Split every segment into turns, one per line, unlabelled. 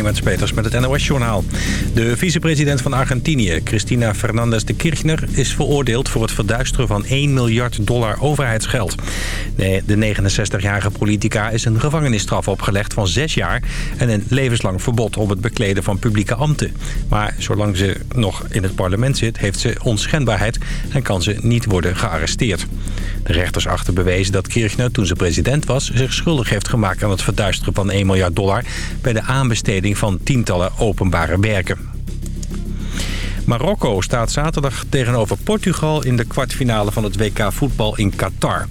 Clemens Peters met het NOS-journaal. De vicepresident van Argentinië, Cristina Fernandez de Kirchner... is veroordeeld voor het verduisteren van 1 miljard dollar overheidsgeld. De 69-jarige politica is een gevangenisstraf opgelegd van 6 jaar... en een levenslang verbod op het bekleden van publieke ambten. Maar zolang ze nog in het parlement zit, heeft ze onschendbaarheid... en kan ze niet worden gearresteerd. De rechters achter bewezen dat Kirchner, toen ze president was... zich schuldig heeft gemaakt aan het verduisteren van 1 miljard dollar... bij de aanbesteding van tientallen openbare werken. Marokko staat zaterdag tegenover Portugal in de kwartfinale van het WK voetbal in Qatar.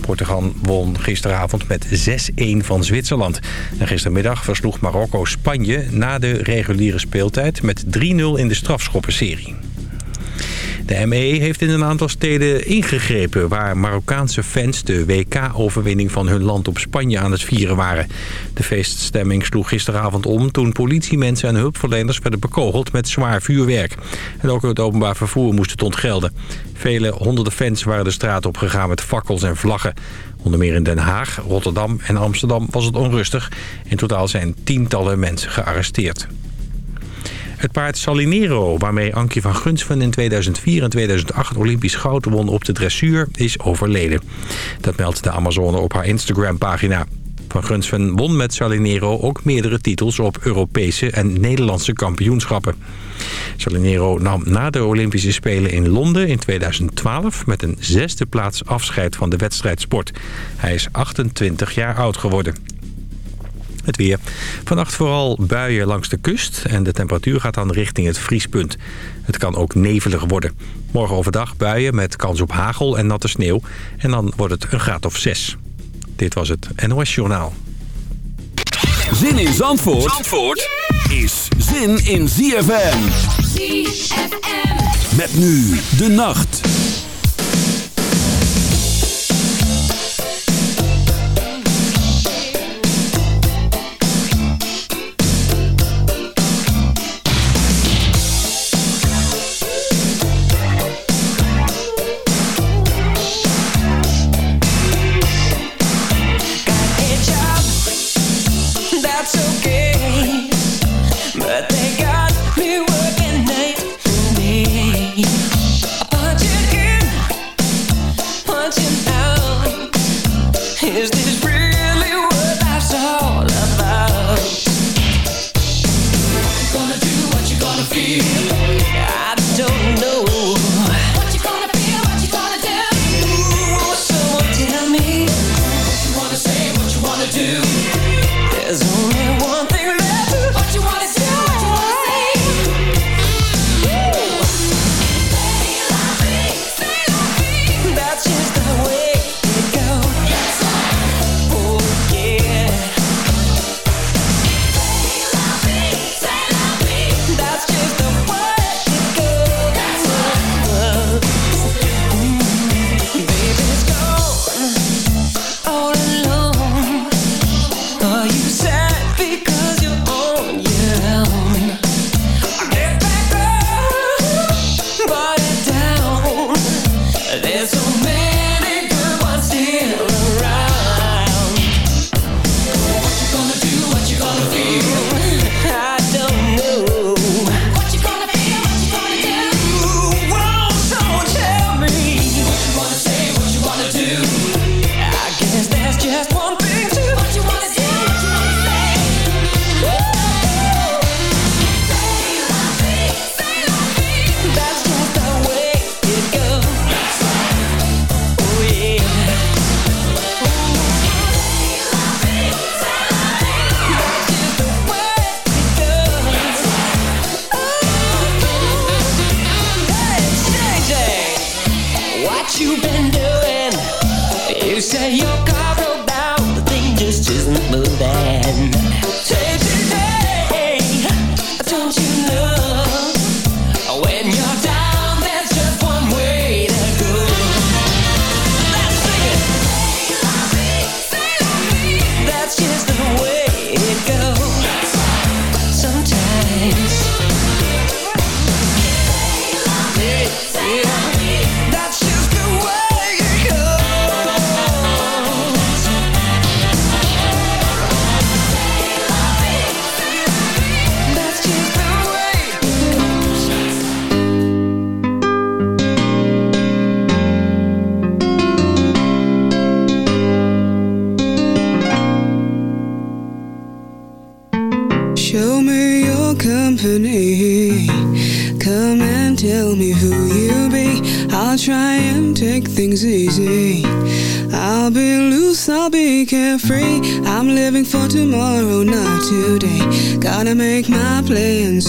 Portugal won gisteravond met 6-1 van Zwitserland. En gistermiddag versloeg Marokko Spanje na de reguliere speeltijd met 3-0 in de strafschoppenserie. De ME heeft in een aantal steden ingegrepen... waar Marokkaanse fans de WK-overwinning van hun land op Spanje aan het vieren waren. De feeststemming sloeg gisteravond om toen politiemensen en hulpverleners werden bekogeld met zwaar vuurwerk. En ook het openbaar vervoer moest het ontgelden. Vele honderden fans waren de straat op gegaan met fakkels en vlaggen. Onder meer in Den Haag, Rotterdam en Amsterdam was het onrustig. In totaal zijn tientallen mensen gearresteerd. Het paard Salinero, waarmee Ankie van Gunsven in 2004 en 2008 Olympisch goud won op de dressuur, is overleden. Dat meldt de Amazone op haar Instagram-pagina. Van Gunsven won met Salinero ook meerdere titels op Europese en Nederlandse kampioenschappen. Salinero nam na de Olympische Spelen in Londen in 2012 met een zesde plaats afscheid van de wedstrijdsport. Hij is 28 jaar oud geworden. Het weer. Vannacht vooral buien langs de kust en de temperatuur gaat dan richting het vriespunt. Het kan ook nevelig worden. Morgen overdag buien met kans op hagel en natte sneeuw. En dan wordt het een graad of 6. Dit was het NOS Journaal.
Zin in Zandvoort, Zandvoort is zin in ZFM. ZFM. Met nu de nacht.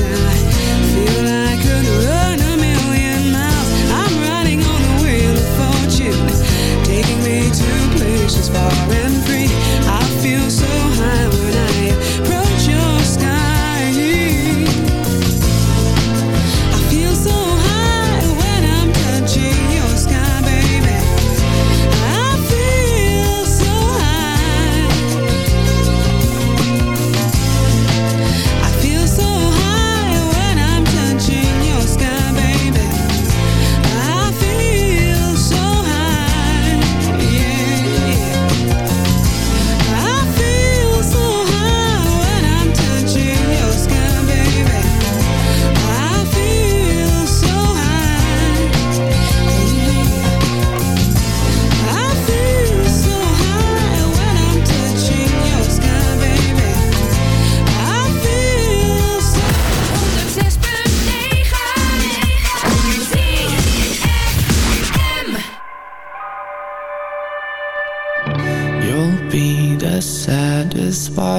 energies,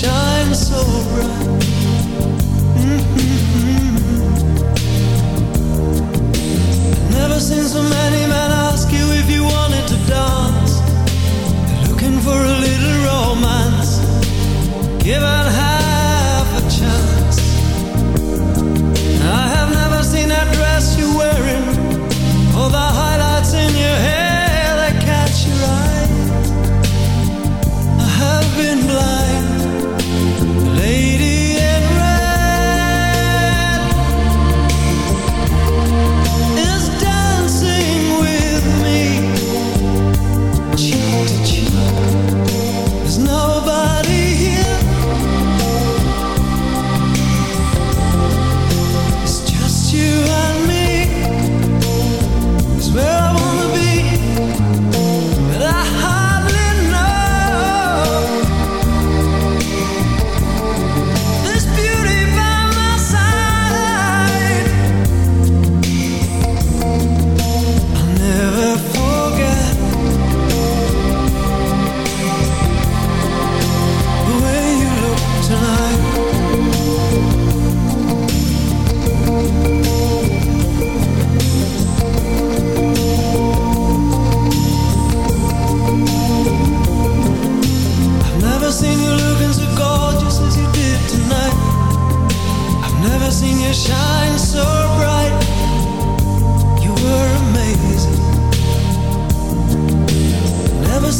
Shine so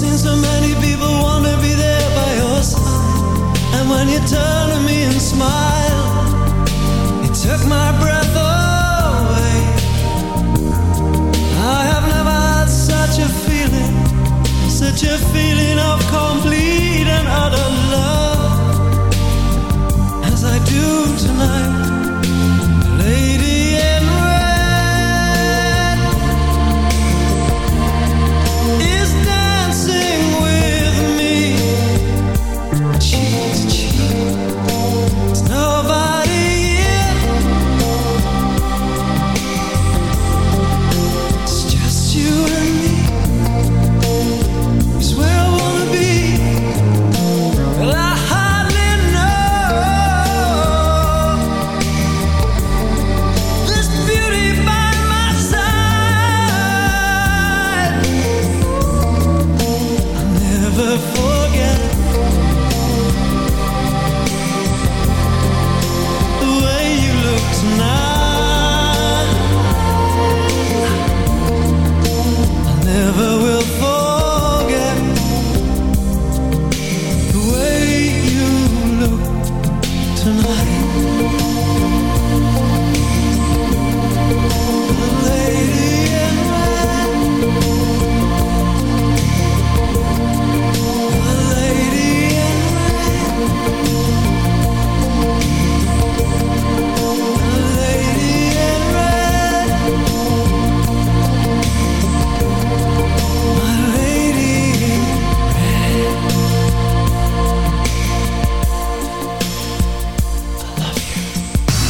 Never seen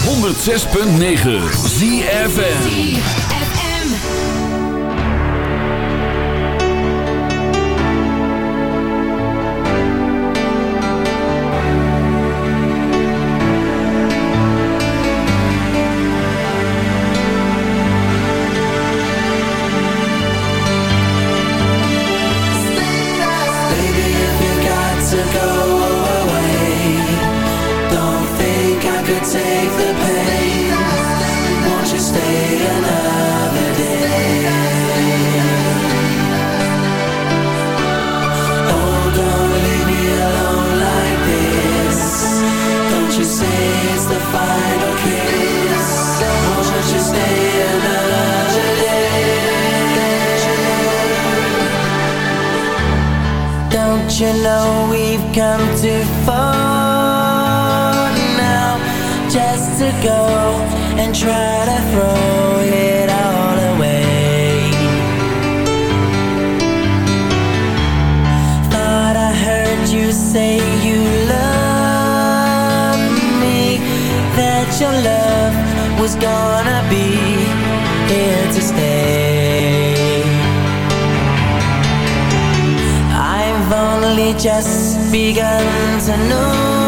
106.9 ZFN
only just begun to know.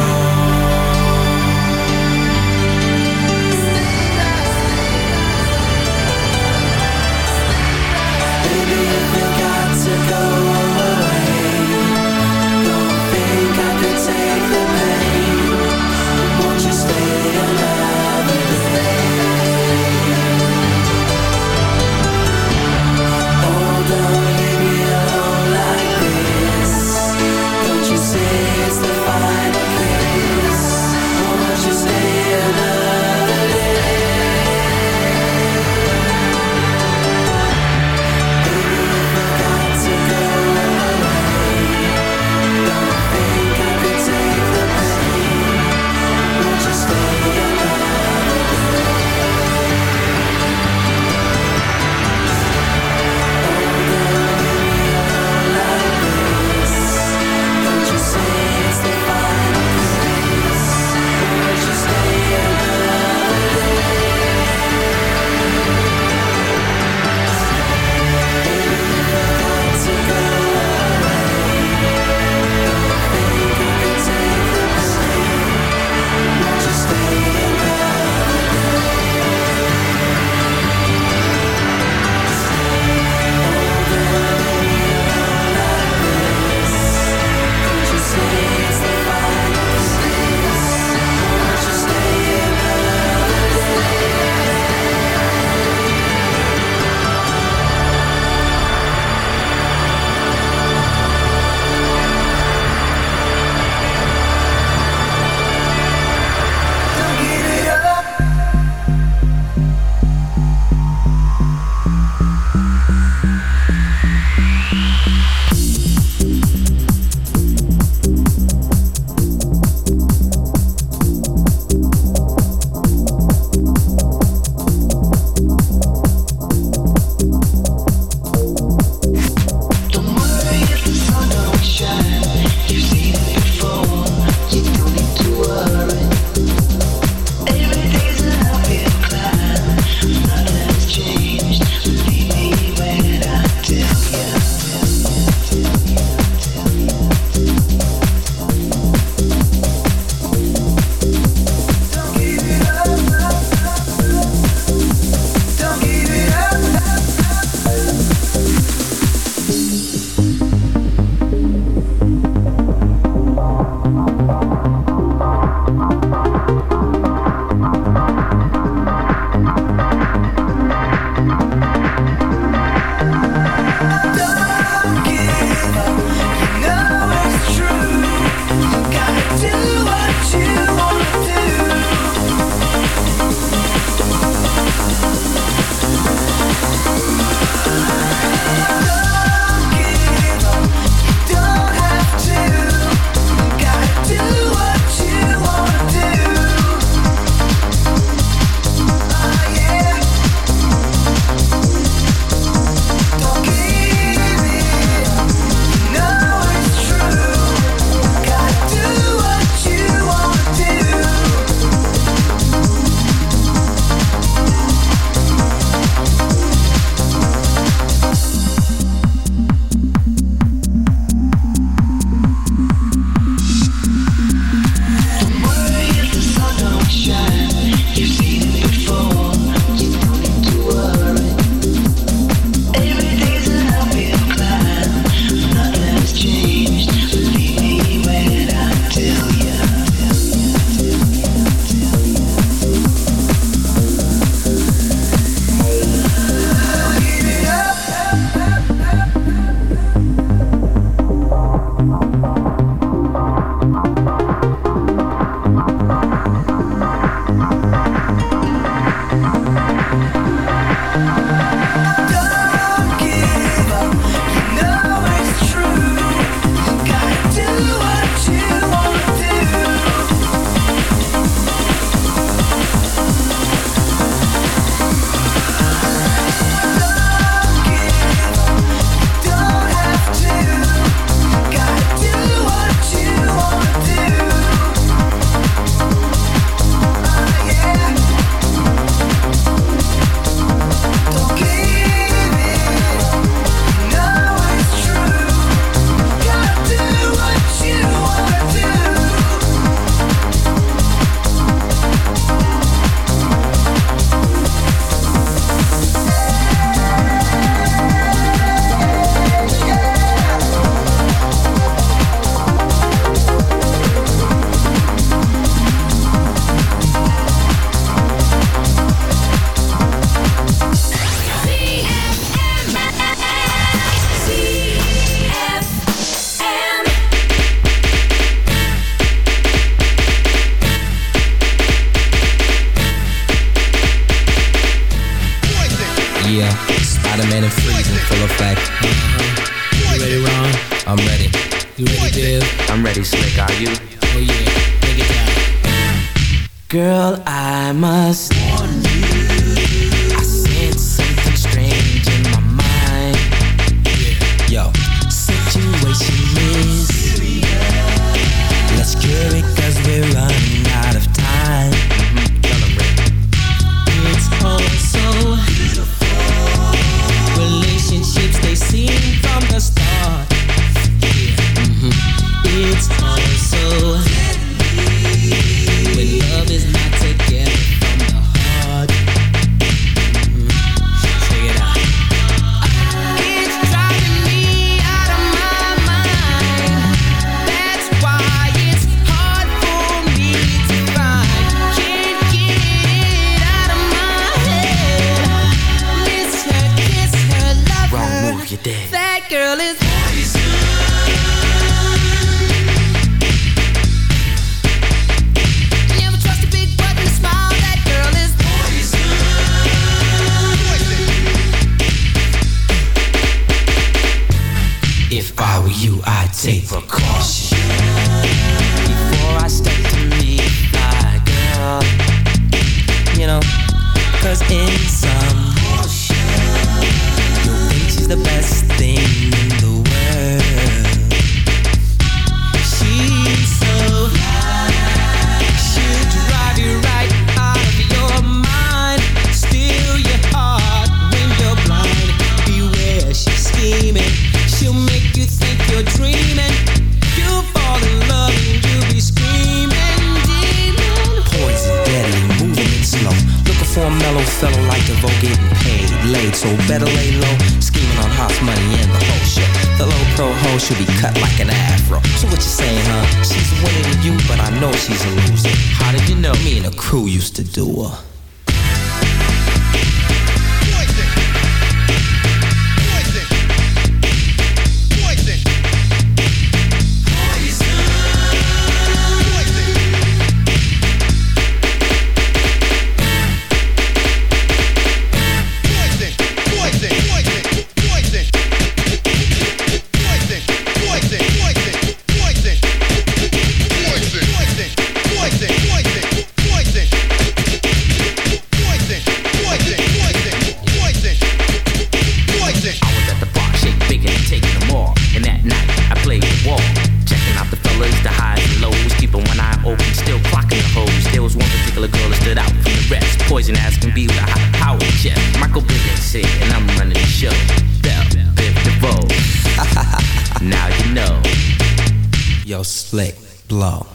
slick
blow.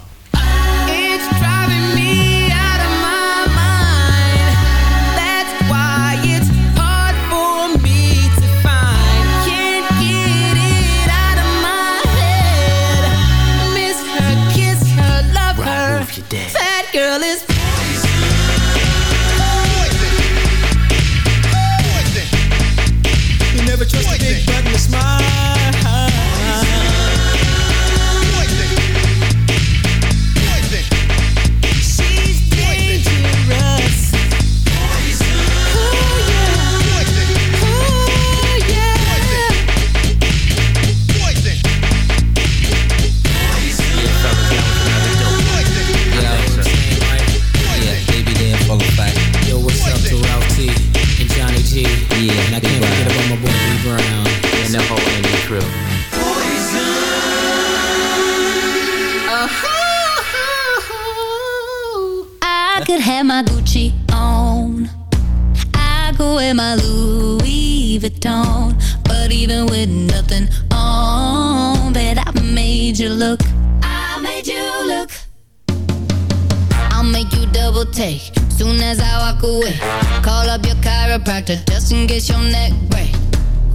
rock the dust and your
neck break.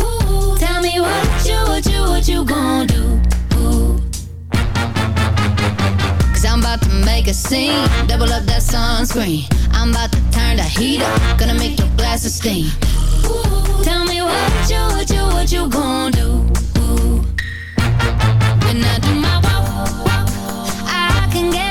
Ooh, tell me what you, what you, what you gonna do? Ooh. Cause I'm about to make a scene, double up that sunscreen. I'm about to turn the heat up, gonna make your glasses steam. Ooh, tell me what you, what you, what you gonna do? Ooh. When I do my walk, walk, I can get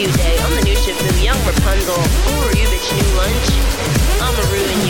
Q day. I'm the new Shifu, young Rapunzel. Who are you, bitch? New lunch? I'ma ruin you.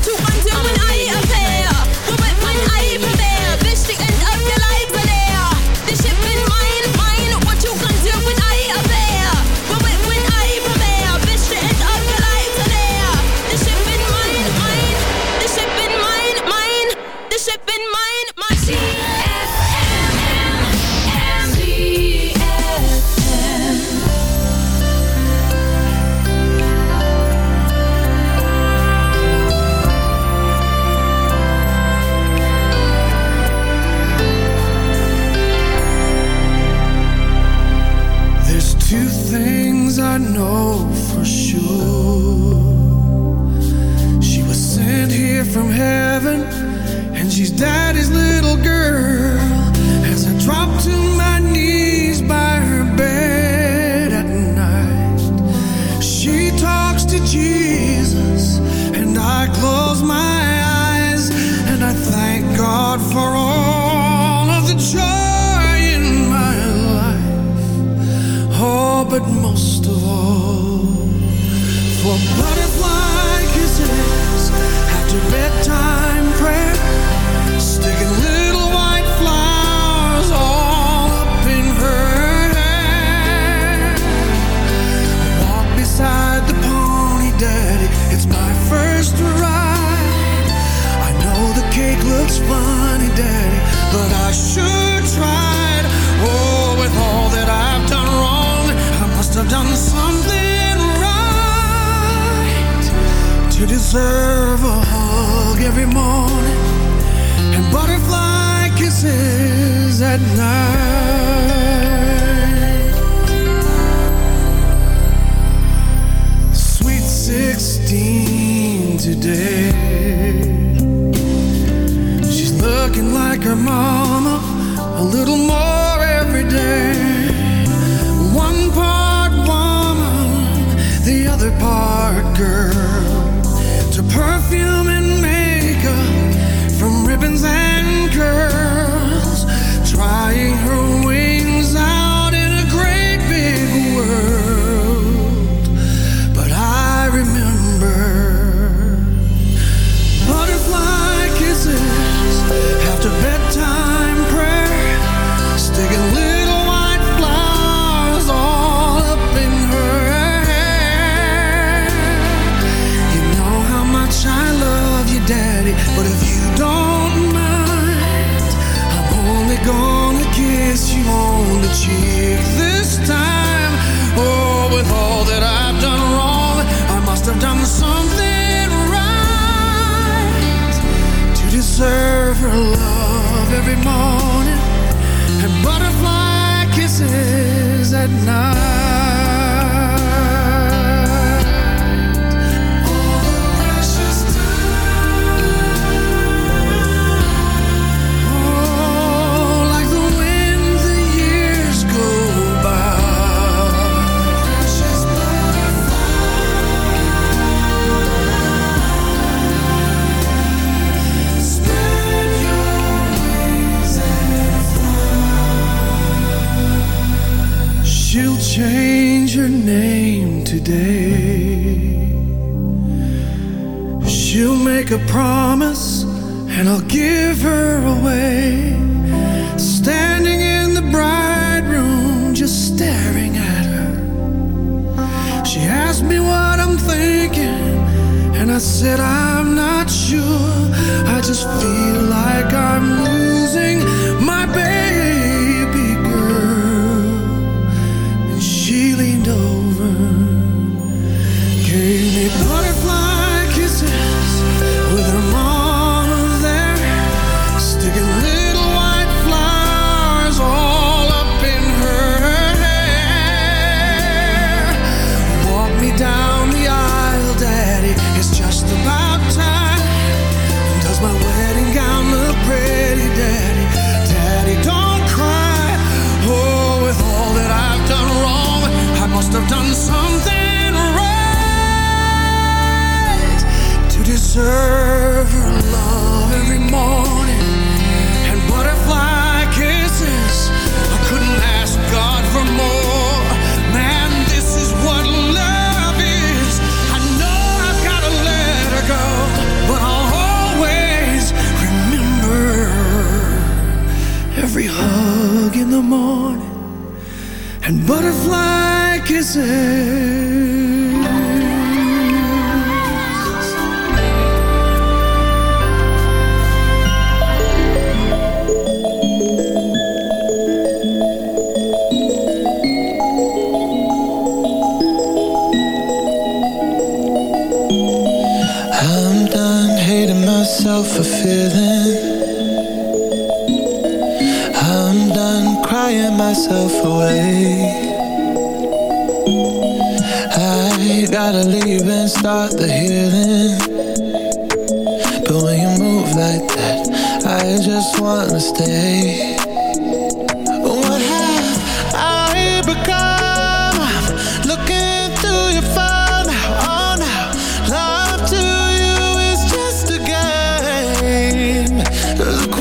Look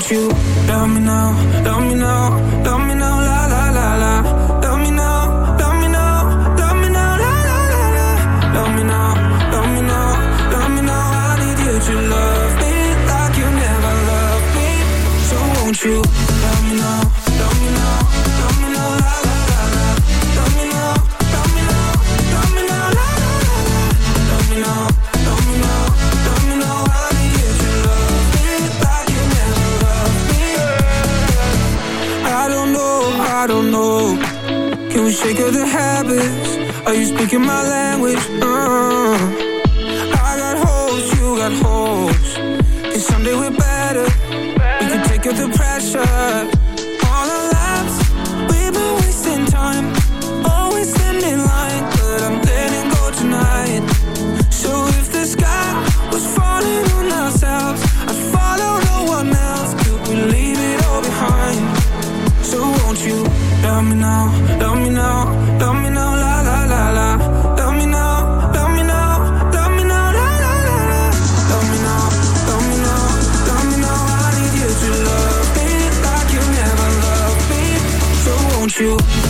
Don't you. Love me
now,
love me now. Are you speaking my language? you.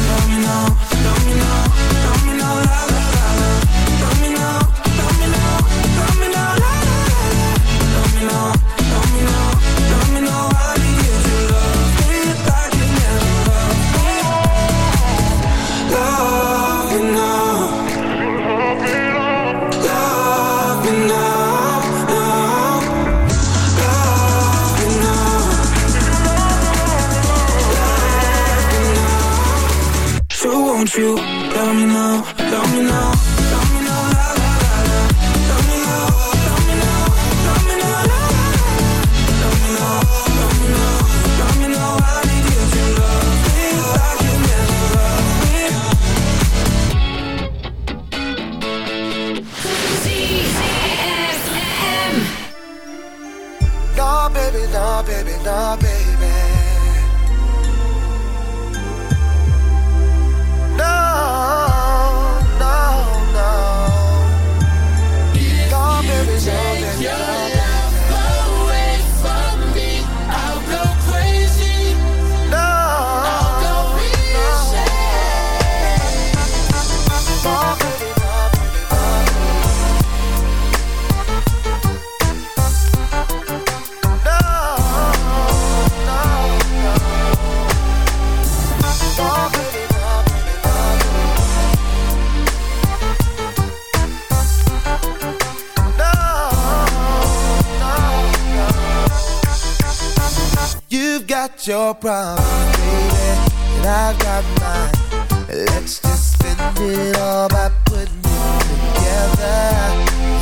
Let's just spend it all by putting it together.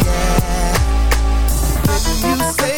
Yeah. When you say